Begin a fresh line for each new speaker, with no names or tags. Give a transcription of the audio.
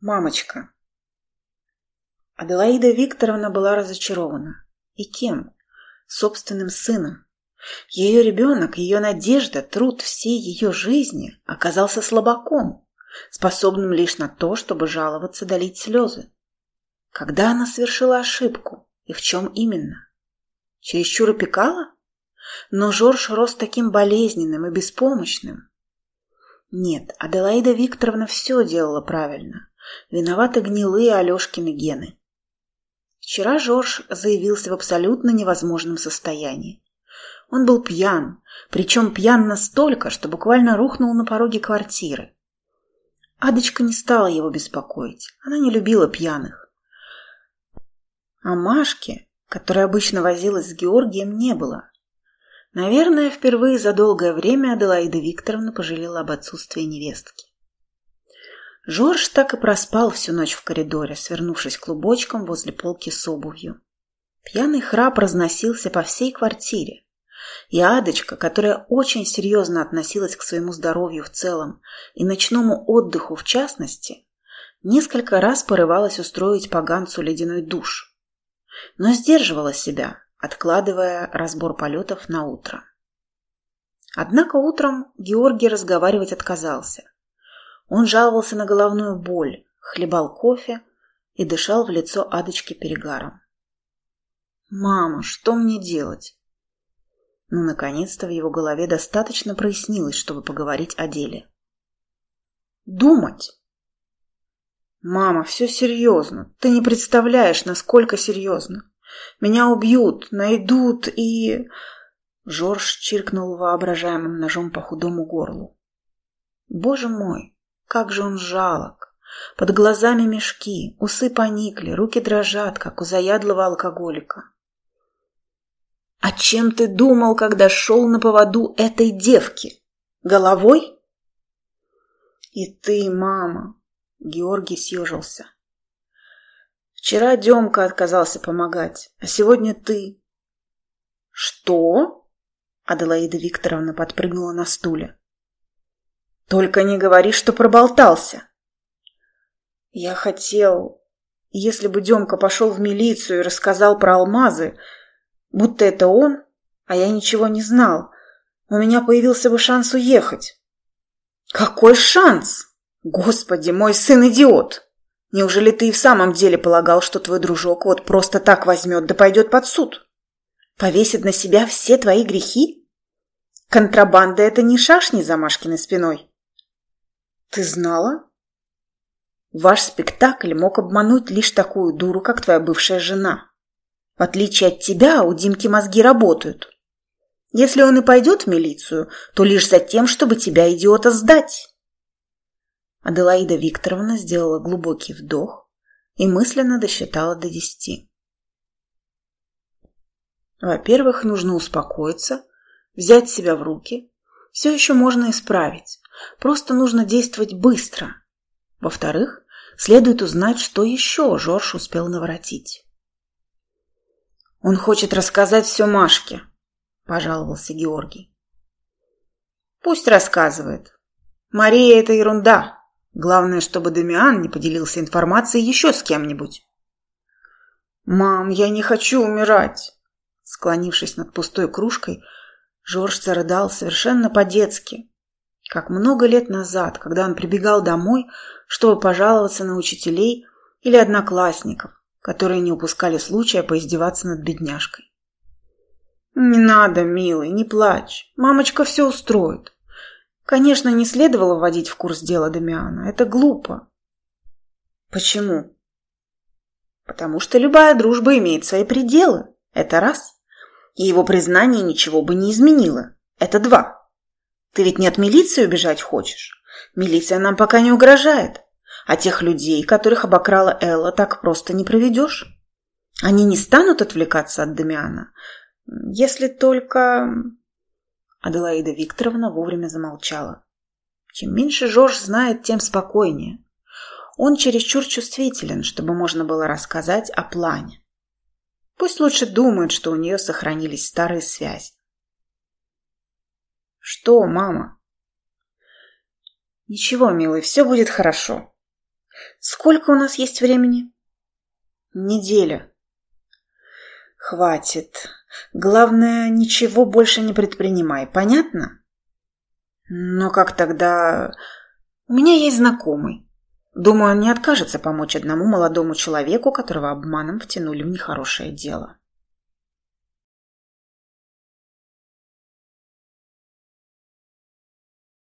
Мамочка. Аделаида Викторовна была разочарована. И кем? Собственным сыном. Ее ребенок, ее надежда, труд всей ее жизни оказался слабаком, способным лишь на то, чтобы жаловаться, долить слезы. Когда она совершила ошибку? И в чем именно? Чересчур опекала? Но Жорж рос таким болезненным и беспомощным. Нет, Аделаида Викторовна все делала правильно. Виноваты гнилые Алешкины гены. Вчера Жорж заявился в абсолютно невозможном состоянии. Он был пьян, причем пьян настолько, что буквально рухнул на пороге квартиры. Адочка не стала его беспокоить, она не любила пьяных. А Машки, которая обычно возилась с Георгием, не было. Наверное, впервые за долгое время Аделаида Викторовна пожалела об отсутствии невестки. Жорж так и проспал всю ночь в коридоре, свернувшись клубочком возле полки с обувью. Пьяный храп разносился по всей квартире. И Адочка, которая очень серьезно относилась к своему здоровью в целом и ночному отдыху в частности, несколько раз порывалась устроить поганцу ледяной душ. Но сдерживала себя, откладывая разбор полетов на утро. Однако утром Георгий разговаривать отказался – он жаловался на головную боль, хлебал кофе и дышал в лицо Адочки перегаром. «Мама, что мне делать?» Ну, наконец-то в его голове достаточно прояснилось, чтобы поговорить о деле. «Думать!» «Мама, все серьезно. Ты не представляешь, насколько серьезно. Меня убьют, найдут и...» Жорж чиркнул воображаемым ножом по худому горлу. «Боже мой, как же он жалок! Под глазами мешки, усы поникли, руки дрожат, как у заядлого алкоголика. «А чем ты думал, когда шел на поводу этой девки? Головой?» «И ты, мама!» — Георгий съежился. «Вчера Демка отказался помогать, а сегодня ты». «Что?» — Аделаида Викторовна подпрыгнула на стуле. Только не говори, что проболтался. Я хотел... Если бы Демка пошел в милицию и рассказал про алмазы, будто это он, а я ничего не знал, у меня появился бы шанс уехать. Какой шанс? Господи, мой сын идиот! Неужели ты и в самом деле полагал, что твой дружок вот просто так возьмет да пойдет под суд? Повесит на себя все твои грехи? Контрабанда – это не шашни за Машкиной спиной. Ты знала? Ваш спектакль мог обмануть лишь такую дуру, как твоя бывшая жена. В отличие от тебя, у Димки мозги работают. Если он и пойдет в милицию, то лишь за тем, чтобы тебя, идиота, сдать. Аделаида Викторовна сделала глубокий вдох и мысленно досчитала до десяти. Во-первых, нужно успокоиться, взять себя в руки. Все еще можно исправить. Просто нужно действовать быстро. Во-вторых, следует узнать, что еще Жорж успел наворотить. «Он хочет рассказать все Машке», – пожаловался Георгий. «Пусть рассказывает. Мария – это ерунда. Главное, чтобы Дамиан не поделился информацией еще с кем-нибудь». «Мам, я не хочу умирать!» Склонившись над пустой кружкой, Жорж зарыдал совершенно по-детски, как много лет назад, когда он прибегал домой, чтобы пожаловаться на учителей или одноклассников, которые не упускали случая поиздеваться над бедняжкой. «Не надо, милый, не плачь. Мамочка все устроит. Конечно, не следовало вводить в курс дела Дамиана. Это глупо». «Почему?» «Потому что любая дружба имеет свои пределы. Это раз. И его признание ничего бы не изменило. Это два. Ты ведь не от милиции убежать хочешь? Милиция нам пока не угрожает. А тех людей, которых обокрала Элла, так просто не проведешь. Они не станут отвлекаться от Дамиана. Если только... Аделаида Викторовна вовремя замолчала. Чем меньше Жорж знает, тем спокойнее. Он чересчур чувствителен, чтобы можно было рассказать о плане. Пусть лучше думает, что у нее сохранились старые связи. «Что, мама?» «Ничего, милый, все будет хорошо. Сколько у нас есть времени? Неделя. Хватит. Главное, ничего больше не предпринимай, понятно? Но как тогда... У меня есть знакомый. Думаю, он не откажется помочь одному молодому человеку, которого обманом втянули в нехорошее дело.